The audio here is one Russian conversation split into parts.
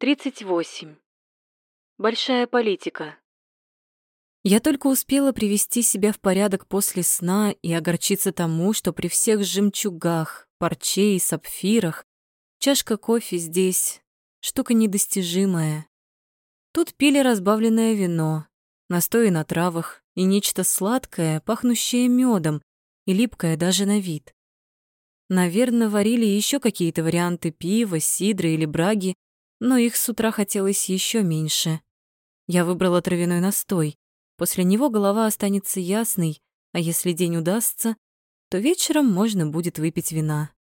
38. Большая политика. Я только успела привести себя в порядок после сна и огорчиться тому, что при всех жемчугах, парче и сапфирах чашка кофе здесь — штука недостижимая. Тут пили разбавленное вино, настои на травах и нечто сладкое, пахнущее медом и липкое даже на вид. Наверное, варили еще какие-то варианты пива, сидры или браги, но их с утра хотелось еще меньше. Я выбрала травяной настой. После него голова останется ясной, а если день удастся, то вечером можно будет выпить вина.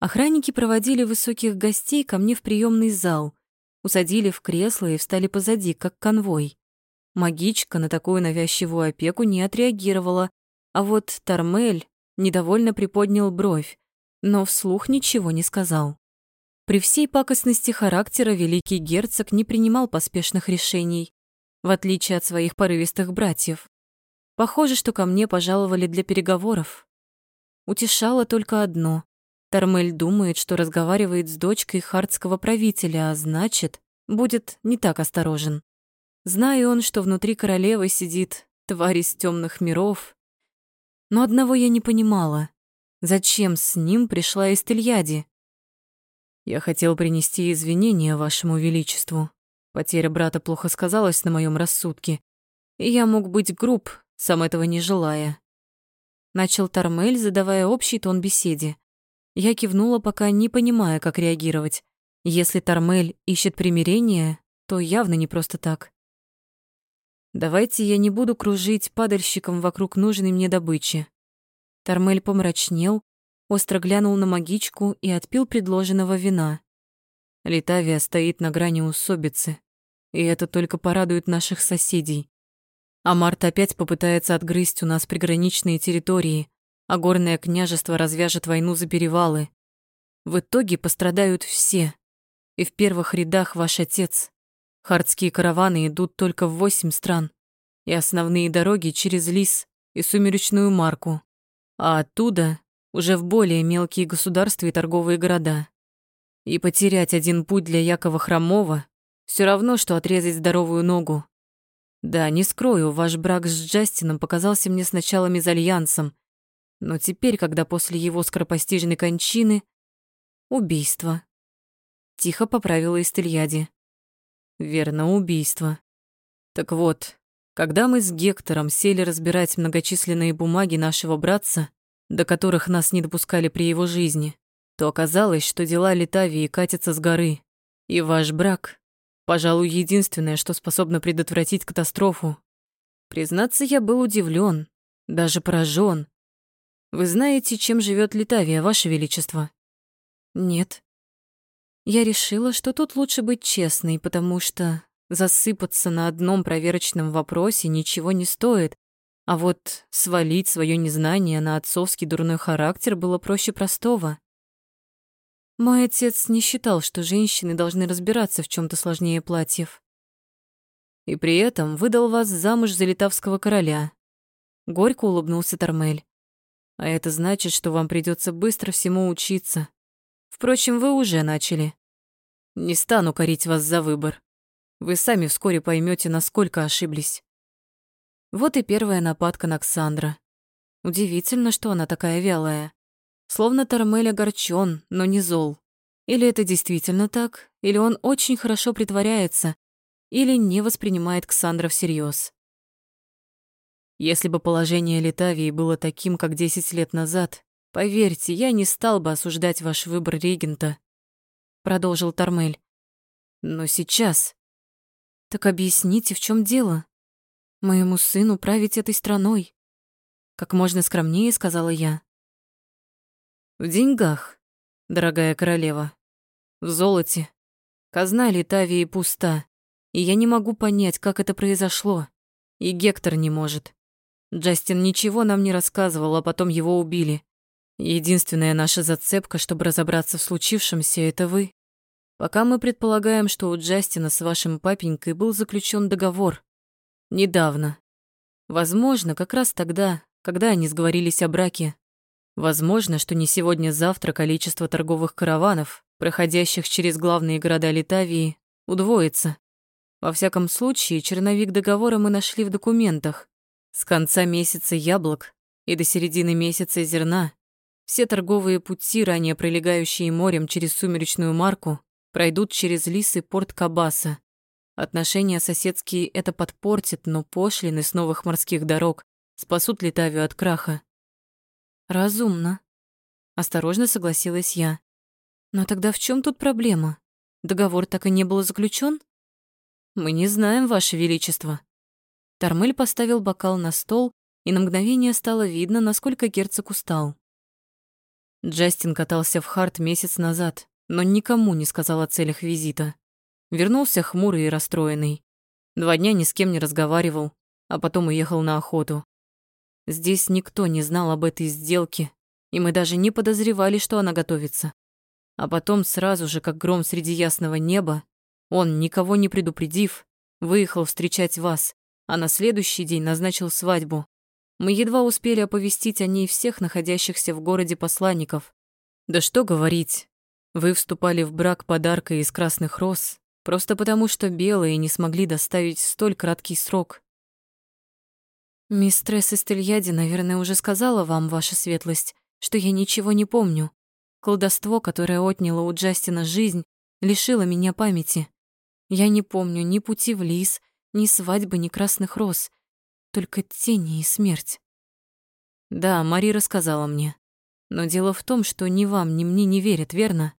Охранники проводили высоких гостей ко мне в приемный зал, усадили в кресло и встали позади, как конвой. Магичка на такую навязчивую опеку не отреагировала, а вот Тормель недовольно приподнял бровь, но вслух ничего не сказал. При всей пакостности характера великий герцог не принимал поспешных решений, в отличие от своих порывистых братьев. Похоже, что ко мне пожаловали для переговоров. Утешало только одно. Тормель думает, что разговаривает с дочкой хардского правителя, а значит, будет не так осторожен. Зная он, что внутри королевы сидит тварь из темных миров. Но одного я не понимала. Зачем с ним пришла Истельяди? Я хотел принести извинения вашему величеству. Потеря брата плохо сказалась на моем рассудке, и я мог быть груб, сам этого не желая. Начал Тормель, задавая общий тон беседе. Я кивнула, пока не понимая, как реагировать. Если Тормель ищет примирения, то явно не просто так. Давайте я не буду кружить падальщиком вокруг нужной мне добычи. Тормель помрачнел, остро глянул на магичку и отпил предложенного вина. Литавия стоит на грани усобицы, и это только порадует наших соседей. А Март опять попытается отгрызть у нас приграничные территории, а горное княжество развяжет войну за перевалы. В итоге пострадают все, и в первых рядах ваш отец. Хардские караваны идут только в восемь стран, и основные дороги через Лис и Сумеречную Марку, а оттуда уже в более мелкие государства и торговые города. И потерять один путь для Якова Хромова все равно, что отрезать здоровую ногу. Да, не скрою, ваш брак с Джастином показался мне сначала мезальянсом, но теперь, когда после его скоропостижной кончины... Убийство. Тихо поправила Истельяди. Верно, убийство. Так вот, когда мы с Гектором сели разбирать многочисленные бумаги нашего братца, до которых нас не допускали при его жизни, то оказалось, что дела Литавии катятся с горы, и ваш брак, пожалуй, единственное, что способно предотвратить катастрофу. Признаться, я был удивлен, даже поражен. Вы знаете, чем живет Литавия, Ваше Величество? Нет. Я решила, что тут лучше быть честной, потому что засыпаться на одном проверочном вопросе ничего не стоит, а вот свалить свое незнание на отцовский дурной характер было проще простого. Мой отец не считал, что женщины должны разбираться в чем то сложнее платьев. И при этом выдал вас замуж за литавского короля. Горько улыбнулся Тормель. А это значит, что вам придется быстро всему учиться. Впрочем, вы уже начали. Не стану корить вас за выбор. Вы сами вскоре поймете, насколько ошиблись. Вот и первая нападка на Ксандра. Удивительно, что она такая вялая. Словно Тормель огорчён, но не зол. Или это действительно так, или он очень хорошо притворяется, или не воспринимает Ксандра всерьез. Если бы положение Литавии было таким, как 10 лет назад, поверьте, я не стал бы осуждать ваш выбор регента, продолжил Тормель. Но сейчас... Так объясните, в чем дело? Моему сыну править этой страной. Как можно скромнее сказала я. В деньгах, дорогая королева. В золоте. Казна Литавии пуста, и я не могу понять, как это произошло. И Гектор не может. Джастин ничего нам не рассказывал, а потом его убили. Единственная наша зацепка, чтобы разобраться в случившемся, это вы. Пока мы предполагаем, что у Джастина с вашим папенькой был заключен договор, Недавно. Возможно, как раз тогда, когда они сговорились о браке. Возможно, что не сегодня-завтра количество торговых караванов, проходящих через главные города Литавии, удвоится. Во всяком случае, черновик договора мы нашли в документах. С конца месяца яблок и до середины месяца зерна все торговые пути, ранее пролегающие морем через сумеречную марку, пройдут через Лис и порт Кабаса. Отношения соседские это подпортит, но пошлины с новых морских дорог спасут Литавию от краха. Разумно. Осторожно согласилась я. Но тогда в чем тут проблема? Договор так и не был заключен? Мы не знаем, Ваше Величество. Тормель поставил бокал на стол, и на мгновение стало видно, насколько герцог устал. Джастин катался в Харт месяц назад, но никому не сказал о целях визита. Вернулся хмурый и расстроенный. Два дня ни с кем не разговаривал, а потом уехал на охоту. Здесь никто не знал об этой сделке, и мы даже не подозревали, что она готовится. А потом сразу же, как гром среди ясного неба, он, никого не предупредив, выехал встречать вас, а на следующий день назначил свадьбу. Мы едва успели оповестить о ней всех находящихся в городе посланников. Да что говорить, вы вступали в брак подарка из красных роз, просто потому что белые не смогли доставить столь краткий срок. Мистресс Эстельяди, наверное, уже сказала вам, ваша светлость, что я ничего не помню. Колдовство, которое отняло у Джастина жизнь, лишило меня памяти. Я не помню ни пути в лис, ни свадьбы, ни красных роз. Только тени и смерть. Да, Мари рассказала мне. Но дело в том, что ни вам, ни мне не верят, верно?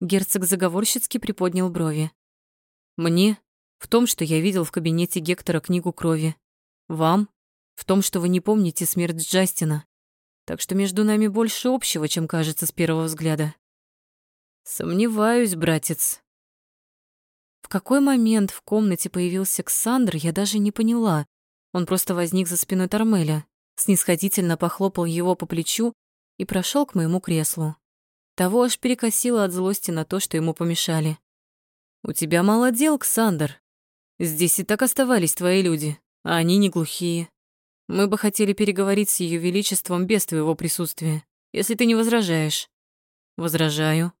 Герцог заговорщицки приподнял брови. Мне? В том, что я видел в кабинете Гектора книгу крови. Вам? В том, что вы не помните смерть Джастина. Так что между нами больше общего, чем кажется с первого взгляда. Сомневаюсь, братец. В какой момент в комнате появился Ксандр, я даже не поняла. Он просто возник за спиной Тормеля, снисходительно похлопал его по плечу и прошел к моему креслу. Того аж перекосило от злости на то, что ему помешали. «У тебя мало дел, Ксандр. Здесь и так оставались твои люди а они не глухие. Мы бы хотели переговорить с Ее Величеством без твоего присутствия, если ты не возражаешь». «Возражаю».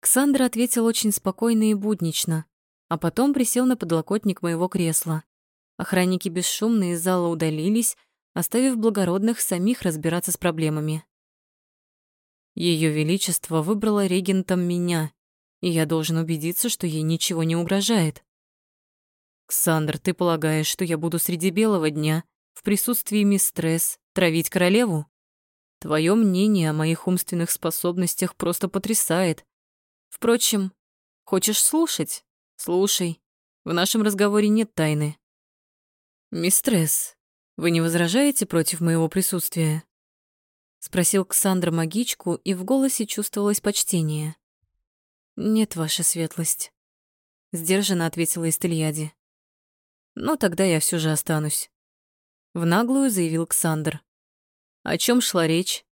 Ксандра ответил очень спокойно и буднично, а потом присел на подлокотник моего кресла. Охранники бесшумно из зала удалились, оставив благородных самих разбираться с проблемами. Ее Величество выбрало регентом меня, и я должен убедиться, что ей ничего не угрожает. «Ксандр, ты полагаешь, что я буду среди белого дня, в присутствии мистресс, травить королеву? Твое мнение о моих умственных способностях просто потрясает. Впрочем, хочешь слушать? Слушай. В нашем разговоре нет тайны. Мистресс, вы не возражаете против моего присутствия? Спросил Ксандр магичку, и в голосе чувствовалось почтение. Нет, ваша светлость. Сдержанно ответила Истельяди. Но тогда я все же останусь. В наглую заявил Ксандр. О чем шла речь?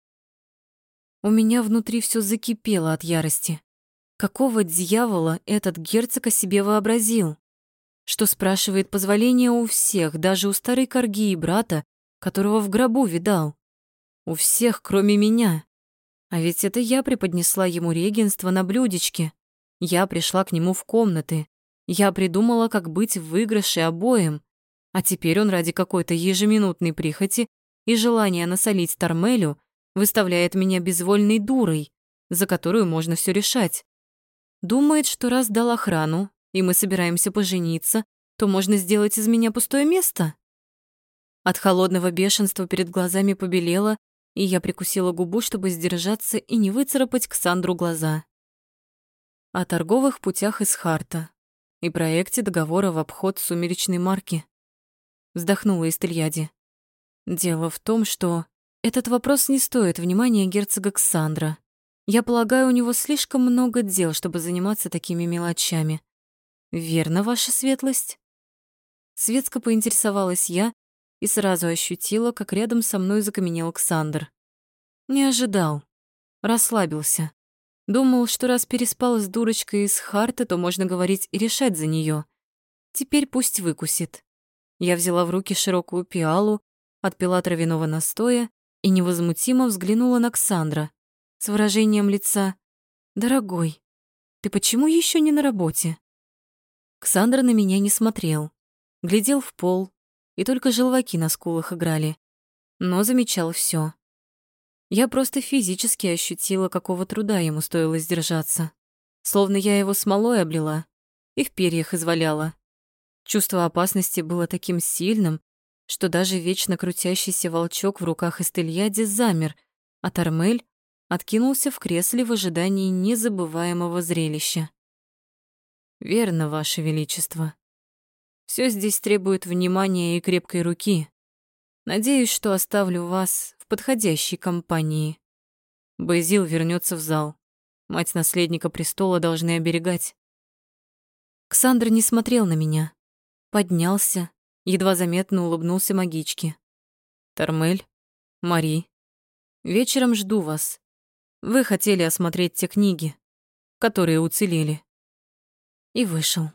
У меня внутри все закипело от ярости. Какого дьявола этот герцог о себе вообразил? Что спрашивает позволения у всех, даже у старой корги и брата, которого в гробу видал. У всех, кроме меня. А ведь это я преподнесла ему регенство на блюдечке. Я пришла к нему в комнаты. Я придумала, как быть в выигрыше обоим, а теперь он ради какой-то ежеминутной прихоти и желания насолить Тормелю выставляет меня безвольной дурой, за которую можно все решать. Думает, что раз дал охрану, и мы собираемся пожениться, то можно сделать из меня пустое место? От холодного бешенства перед глазами побелело, и я прикусила губу, чтобы сдержаться и не выцарапать к Сандру глаза. О торговых путях из Харта, и проекте договора в обход сумеречной марки. Вздохнула Истельяди. Дело в том, что этот вопрос не стоит внимания герцога Ксандра. Я полагаю, у него слишком много дел, чтобы заниматься такими мелочами. Верно, ваша светлость? Светско поинтересовалась я и сразу ощутила, как рядом со мной закаменел Ксандр. Не ожидал. Расслабился. Думал, что раз переспал с дурочкой из Харта, то можно говорить и решать за нее. Теперь пусть выкусит. Я взяла в руки широкую пиалу, отпила травяного настоя и невозмутимо взглянула на Ксандра с выражением лица Дорогой, ты почему еще не на работе? Ксандр на меня не смотрел, глядел в пол, и только желваки на скулах играли, но замечал все. Я просто физически ощутила, какого труда ему стоило сдержаться, словно я его смолой облила и в перьях изваляла. Чувство опасности было таким сильным, что даже вечно крутящийся волчок в руках Эстельяди замер, а Тормель откинулся в кресле в ожидании незабываемого зрелища. «Верно, Ваше Величество. Все здесь требует внимания и крепкой руки. Надеюсь, что оставлю вас в подходящей компании. Базил вернется в зал. Мать наследника престола должны оберегать». Ксандр не смотрел на меня. Поднялся, едва заметно улыбнулся магичке. «Тормель, Мари, вечером жду вас. Вы хотели осмотреть те книги, которые уцелели». И вышел.